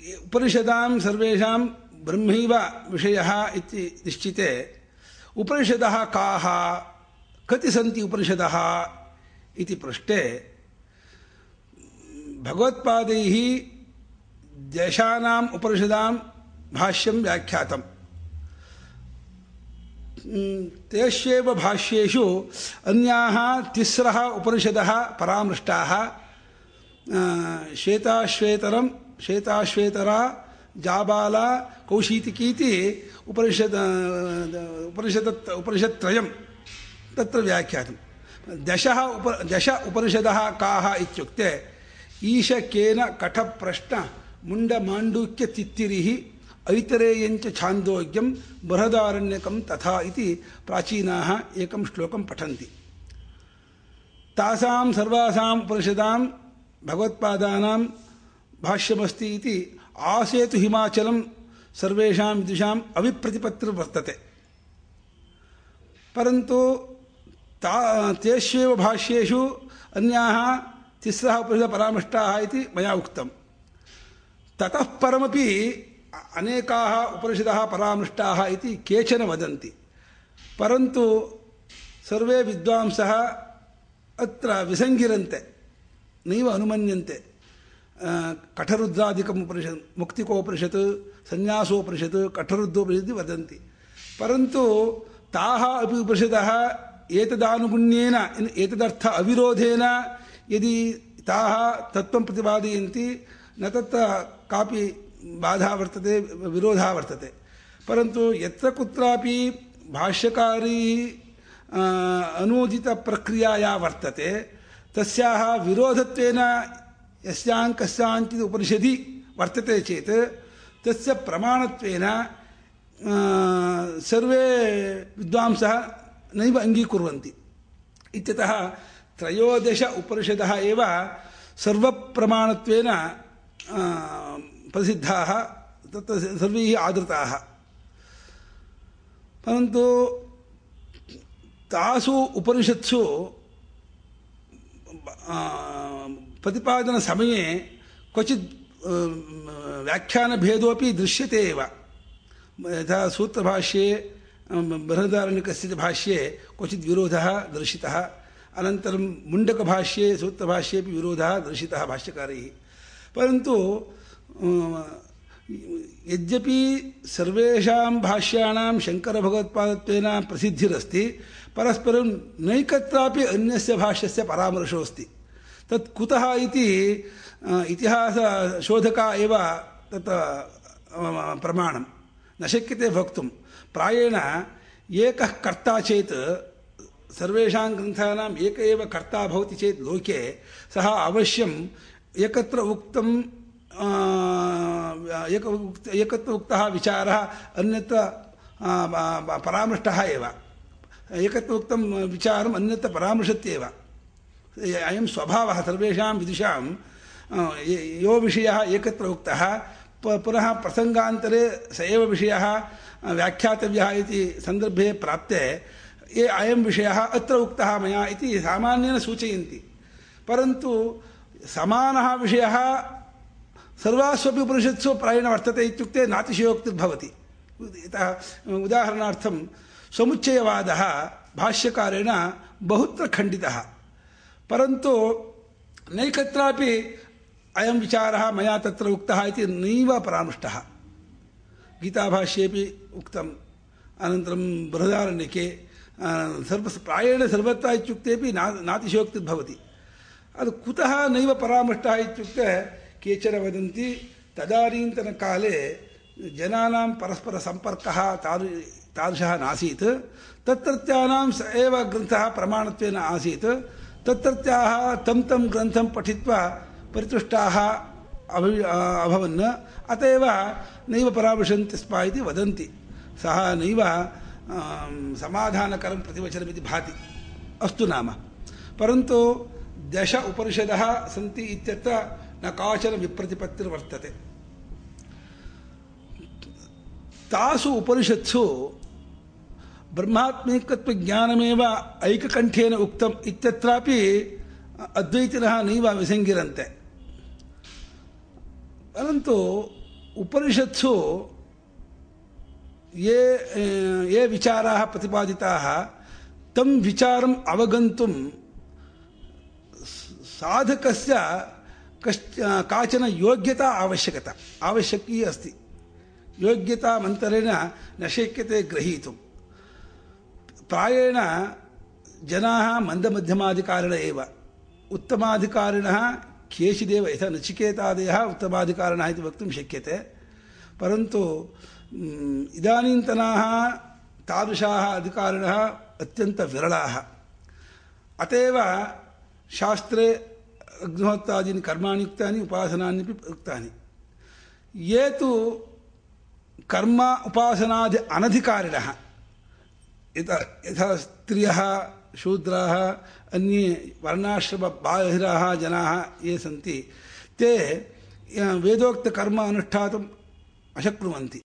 उपनिषदां सर्वेषां ब्रह्मैव विषयः इति निश्चिते। उपनिषदः काः? कति सन्ति उपनिषदः इति पृष्टे। भगवत्पादैः दशानाम् उपनिषदां भाष्यं व्याख्यातम्। तेष्वेव भाष्येषु अन्याः तिस्रः उपनिषदः परामृष्टाः श्वेताश्वेतरं श्वेताश्वेतरा, जाबाला कौशीतिकीति उपनिषद उपनिषद, उपनिषत्त्रयं। तत्र व्याख्यातं दशः उप, दश उपनिषदः काः इत्युक्ते ईशकेन कठप्रश्न मुण्डमाण्डूक्यतित्तिरिः ऐतरेयञ्च छान्दोग्यं बृहदारण्यकं तथा इति प्राचीनाः एकं श्लोकं पठन्ति। तासां सर्वासाम् उपनिषदां, भगवत्पादानां भाष्यमस्ति इति, आसेतु हिमाचलं सर्वेषां विदुषाम् अविप्रतिपत्तिर्वर्तते परन्तु ता, तेष्वेव भाष्येषु अन्याः तिस्रः उपनिषदः परामृष्टाः इति मया उक्तं। ततः परमपि अनेकाः उपनिषदः परामृष्टाः इति केचन वदन्ति। परन्तु सर्वे विद्वांसः अत्र विसङ्गिरन्ते, नैव अनुमन्यन्ते। कठरुद्रादिकम् उपनिषत् मुक्तिकोपनिषत् सन्न्यासोपनिषत् कठरुद्रोपनिषत् वदन्ति परन्तु ताः अपि उपनिषदः एतदानुगुण्येन एतदर्थ अविरोधेन यदि ताः तत्त्वं प्रतिपादयन्ति न तत्र कापि बाधा वर्तते विरोधः वर्तते परन्तु यत्र कुत्रापि भाष्यकारी अनुदितप्रक्रिया या वर्तते तस्याः विरोधत्वेन यस्यां कस्याञ्चित् उपनिषदि वर्तते चेत् तस्य प्रमाणत्वेन सर्वे विद्वांसः नैव अङ्गीकुर्वन्ति। इत्यतः त्रयोदश उपनिषदः एव सर्वप्रमाणत्वेन प्रसिद्धाः, तत्र सर्वैः आदृताः। परन्तु तासु उपनिषत्सु प्रतिपादनसमये क्वचित् व्याख्यानभेदोपि दृश्यते एव। यथा सूत्रभाष्ये बृहदारण्यकस्य भाष्ये क्वचित् विरोधः दर्शितः, अनन्तरं मुण्डकभाष्ये सूत्रभाष्येपि विरोधः दर्शितः भाष्यकारैः। परन्तु यद्यपि सर्वेषां भाष्याणां शङ्करभगवत्पादत्वेन प्रसिद्धिरस्ति, परस्परं नैकत्रापि अन्यस्य भाष्यस्य परामर्शोऽस्ति। तत् कुतः इति इतिहासशोधका एव तत् प्रमाणं। न शक्यते वक्तुं। प्रायेण एकः कर्ता चेत्, सर्वेषां ग्रन्थानाम् एक एव कर्ता भवति चेत् लोके सः अवश्यम् एकत्र उक्तं एक एकत्र उक्तः विचारः अन्यत्र परामृष्टः एव। एकत्र उक्तं विचारम् अन्यत्र परामृशत्येव। अयं स्वभावः सर्वेषां विदुषां यो विषयः एकत्र उक्तः पुनः प्रसङ्गान्तरे स एव विषयः व्याख्यातव्यः इति सन्दर्भे प्राप्ते, ये अयं विषयः अत्र उक्तः मया इति सामान्येन सूचयन्ति। परन्तु समानः विषयः सर्वास्वपि उपनिषत्सु प्रायेण वर्तते इत्युक्ते नातिशयोक्तिर्भवति। यतः उदाहरणार्थं समुच्चयवादः भाष्यकारेण बहुत्र खण्डितः। परन्तु नैकत्रापि अयं विचारः मया तत्र उक्तः इति नैव परामृष्टः गीताभाष्येपि उक्तम्। अनन्तरं बृहदारण्यके सर्व, प्रायेण सर्वत्र इत्युक्तेपि ना नातिशयोक्तिर्भवति ಅದು ಕುತಃ ನೈವ ಪರಾಮೃಷ್ಟ ಇತ್ಯುಕ್ತೆ ಕೇಚನ ವದಂತಿ, ತದಾನೀಂತನಕಾಲೆ ಜನಾನಾಂ ಪರಸ್ಪರ ಸಂಪರ್ಕ ತಾದು, ತಾದೃಶಃ ನಾಸೀತ್, ತತ್ರತ್ಯಾನಾಂ ಸ ಏವ ಗ್ರಂಥಃ ಪ್ರಮಾಣತ್ವೇನ तत्रत्याः तं तं ग्रन्थं पठित्वा परितुष्टाः अभि अभवन्। अत एव नैव परामृशन्ति स्म इति वदन्ति। सः नैव समाधानकरं प्रतिवचनमिति भाति। अस्तु नाम। परन्तु दश उपनिषदः सन्ति इत्यत्र न काचन विप्रतिपत्तिर्वर्तते। तासु उपनिषत्सु ब्रह्मात्मैकत्वज्ञानमेव ऐककण्ठेन उक्तम् इत्यत्रापि अद्वैतिनः नैव विसङ्गिरन्ते। परन्तु उपनिषत्सु ये ये विचाराः प्रतिपादिताः, तं विचारम् अवगन्तुं साधकस्य कश्च, काचन योग्यता आवश्यकता, आवश्यकी अस्ति। योग्यतामन्तरेण न शक्यते ग्रहीतुं प्रायेण जनाः मन्दमध्यमाधिकारिण एव। उत्तमाधिकारिणः केचिदेव यथा नचिकेतादयः उत्तमाधिकारिणः इति वक्तुं शक्यते। परन्तु इदानीन्तनाः तादृशाः अधिकारिणः अत्यन्तविरलाः अत एव शास्त्रे अग्निहोत्रादीनि कर्माणि उक्तानि उपासनान्यपि उक्तानि। ये तु कर्म उपासनादि अनधिकारिणः। यथा स्त्रियः शूद्राः अन्ये वर्णाश्रमबाहिराः जनाः ये सन्ति ते वेदोक्तकर्म अनुष्ठातुम् अशक्नुवन्ति।